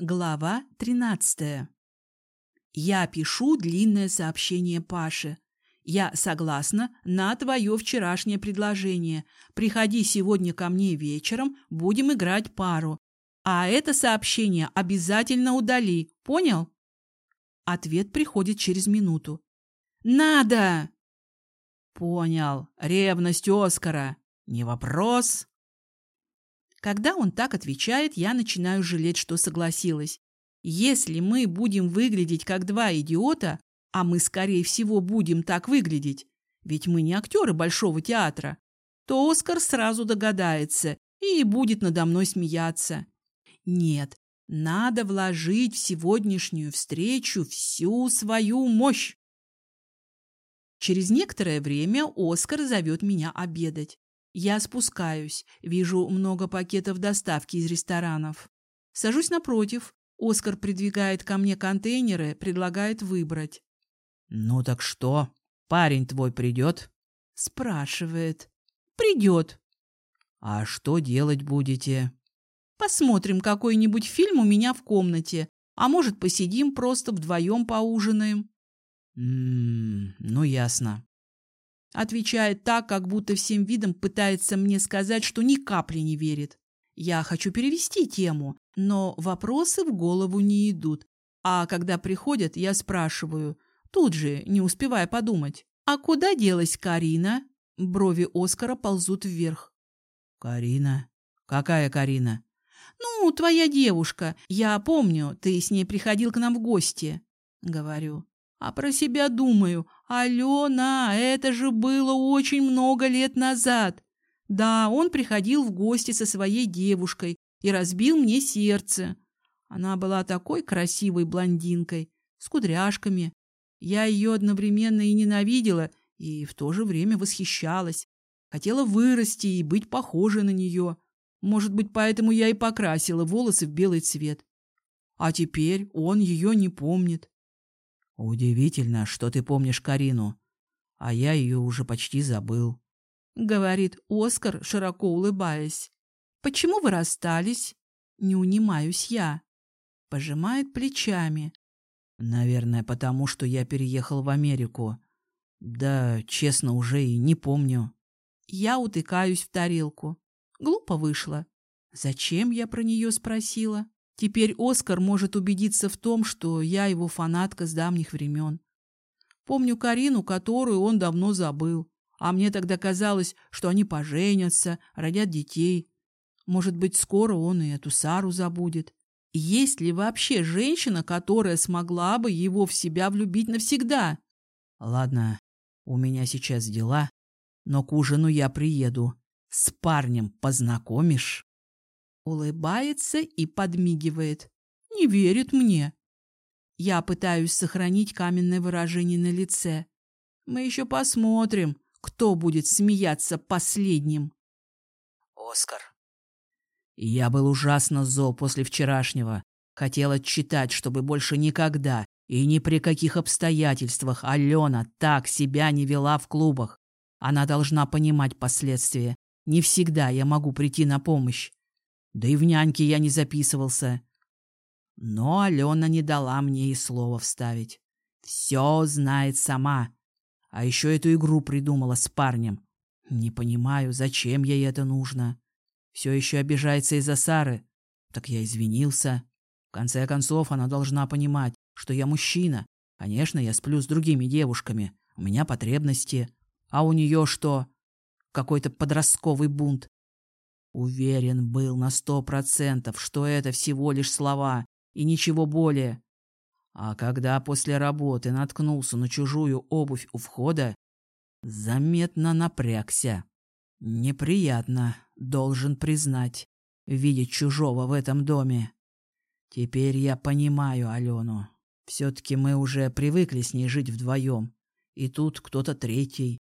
Глава 13. Я пишу длинное сообщение Паше. Я согласна на твое вчерашнее предложение. Приходи сегодня ко мне вечером, будем играть пару. А это сообщение обязательно удали. Понял? Ответ приходит через минуту. Надо! Понял. Ревность Оскара. Не вопрос. Когда он так отвечает, я начинаю жалеть, что согласилась. Если мы будем выглядеть как два идиота, а мы, скорее всего, будем так выглядеть, ведь мы не актеры Большого театра, то Оскар сразу догадается и будет надо мной смеяться. Нет, надо вложить в сегодняшнюю встречу всю свою мощь. Через некоторое время Оскар зовет меня обедать. Я спускаюсь, вижу много пакетов доставки из ресторанов. Сажусь напротив. Оскар придвигает ко мне контейнеры, предлагает выбрать. «Ну так что, парень твой придет?» Спрашивает. «Придет». «А что делать будете?» «Посмотрим какой-нибудь фильм у меня в комнате. А может, посидим просто вдвоем поужинаем?» «Ммм, ну ясно. Отвечает так, как будто всем видом пытается мне сказать, что ни капли не верит. Я хочу перевести тему, но вопросы в голову не идут. А когда приходят, я спрашиваю, тут же, не успевая подумать. «А куда делась Карина?» Брови Оскара ползут вверх. «Карина? Какая Карина?» «Ну, твоя девушка. Я помню, ты с ней приходил к нам в гости». Говорю. А про себя думаю, Алена, это же было очень много лет назад. Да, он приходил в гости со своей девушкой и разбил мне сердце. Она была такой красивой блондинкой, с кудряшками. Я ее одновременно и ненавидела, и в то же время восхищалась. Хотела вырасти и быть похожей на нее. Может быть, поэтому я и покрасила волосы в белый цвет. А теперь он ее не помнит. «Удивительно, что ты помнишь Карину, а я ее уже почти забыл», — говорит Оскар, широко улыбаясь. «Почему вы расстались?» «Не унимаюсь я». Пожимает плечами. «Наверное, потому что я переехал в Америку. Да, честно, уже и не помню». Я утыкаюсь в тарелку. Глупо вышло. Зачем я про нее спросила? Теперь Оскар может убедиться в том, что я его фанатка с давних времен. Помню Карину, которую он давно забыл. А мне тогда казалось, что они поженятся, родят детей. Может быть, скоро он и эту Сару забудет. Есть ли вообще женщина, которая смогла бы его в себя влюбить навсегда? Ладно, у меня сейчас дела, но к ужину я приеду. С парнем познакомишь? Улыбается и подмигивает. Не верит мне. Я пытаюсь сохранить каменное выражение на лице. Мы еще посмотрим, кто будет смеяться последним. Оскар. Я был ужасно зол после вчерашнего. Хотел отчитать, чтобы больше никогда и ни при каких обстоятельствах Алена так себя не вела в клубах. Она должна понимать последствия. Не всегда я могу прийти на помощь. Да и в няньке я не записывался. Но Алена не дала мне и слова вставить. Все знает сама. А еще эту игру придумала с парнем. Не понимаю, зачем ей это нужно. Все еще обижается из-за Сары. Так я извинился. В конце концов, она должна понимать, что я мужчина. Конечно, я сплю с другими девушками. У меня потребности. А у нее что? Какой-то подростковый бунт. Уверен был на сто процентов, что это всего лишь слова и ничего более. А когда после работы наткнулся на чужую обувь у входа, заметно напрягся. Неприятно, должен признать, видеть чужого в этом доме. Теперь я понимаю Алену. Все-таки мы уже привыкли с ней жить вдвоем. И тут кто-то третий.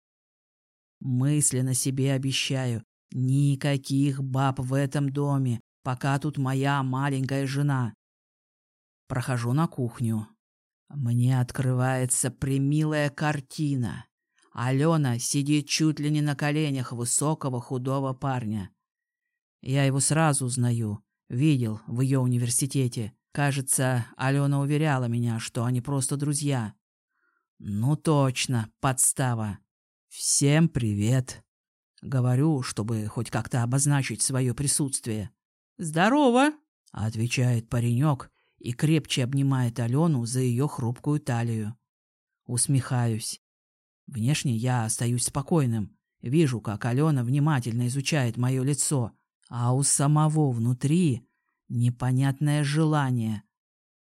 Мысленно себе обещаю, Никаких баб в этом доме, пока тут моя маленькая жена. Прохожу на кухню. Мне открывается примилая картина. Алена сидит чуть ли не на коленях высокого худого парня. Я его сразу узнаю. Видел в ее университете, Кажется, Алена уверяла меня, что они просто друзья. Ну точно, подстава. Всем привет. Говорю, чтобы хоть как-то обозначить свое присутствие. Здорово, отвечает паренек и крепче обнимает Алену за ее хрупкую талию. Усмехаюсь. Внешне я остаюсь спокойным. Вижу, как Алена внимательно изучает мое лицо, а у самого внутри непонятное желание.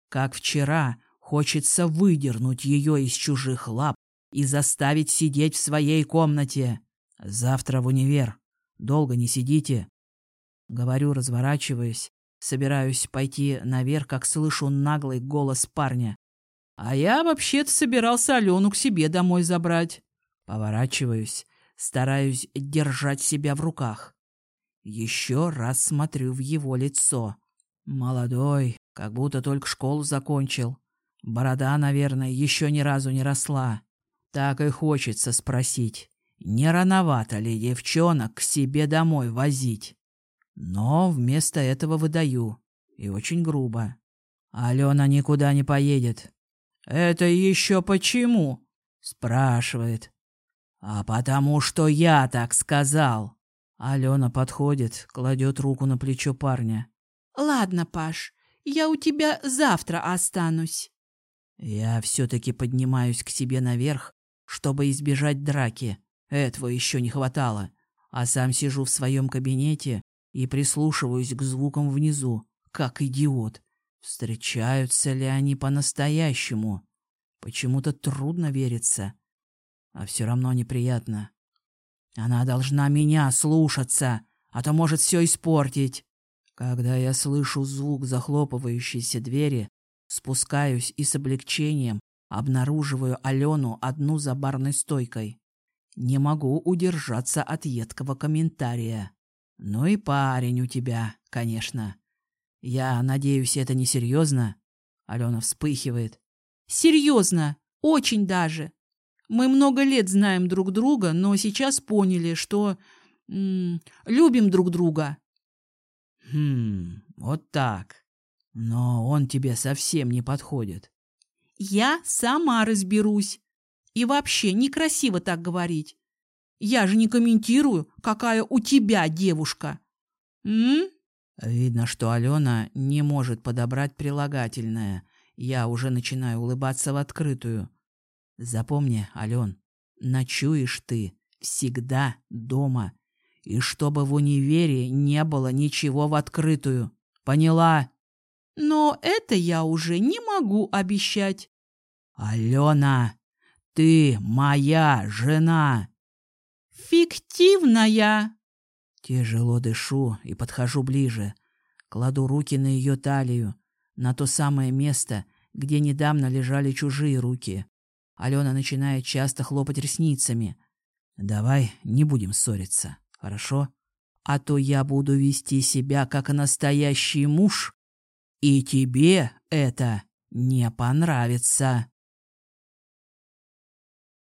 Как вчера хочется выдернуть ее из чужих лап и заставить сидеть в своей комнате. Завтра в универ. Долго не сидите. Говорю, разворачиваясь, собираюсь пойти наверх, как слышу наглый голос парня. А я вообще-то собирался Алену к себе домой забрать. Поворачиваюсь, стараюсь держать себя в руках. Еще раз смотрю в его лицо. Молодой, как будто только школу закончил. Борода, наверное, еще ни разу не росла. Так и хочется спросить, не рановато ли девчонок к себе домой возить? Но вместо этого выдаю. И очень грубо. Алена никуда не поедет. «Это еще почему?» — спрашивает. «А потому что я так сказал». Алена подходит, кладет руку на плечо парня. «Ладно, Паш, я у тебя завтра останусь». Я все-таки поднимаюсь к себе наверх, чтобы избежать драки. Этого еще не хватало. А сам сижу в своем кабинете и прислушиваюсь к звукам внизу, как идиот. Встречаются ли они по-настоящему? Почему-то трудно вериться. А все равно неприятно. Она должна меня слушаться, а то может все испортить. Когда я слышу звук захлопывающейся двери, спускаюсь и с облегчением обнаруживаю Алену одну за барной стойкой. Не могу удержаться от едкого комментария. Ну и парень у тебя, конечно. Я надеюсь, это не серьезно? Алена вспыхивает. Серьезно, очень даже. Мы много лет знаем друг друга, но сейчас поняли, что м -м, любим друг друга. Хм, вот так. Но он тебе совсем не подходит. Я сама разберусь. И вообще некрасиво так говорить. Я же не комментирую, какая у тебя девушка. М? Видно, что Алена не может подобрать прилагательное. Я уже начинаю улыбаться в открытую. Запомни, Ален, ночуешь ты всегда дома и чтобы в универе не было ничего в открытую. Поняла? Но это я уже не могу обещать. Алена, ты моя жена. Фиктивная. Тяжело дышу и подхожу ближе. Кладу руки на ее талию, на то самое место, где недавно лежали чужие руки. Алена начинает часто хлопать ресницами. Давай не будем ссориться. Хорошо? А то я буду вести себя как настоящий муж, и тебе это не понравится.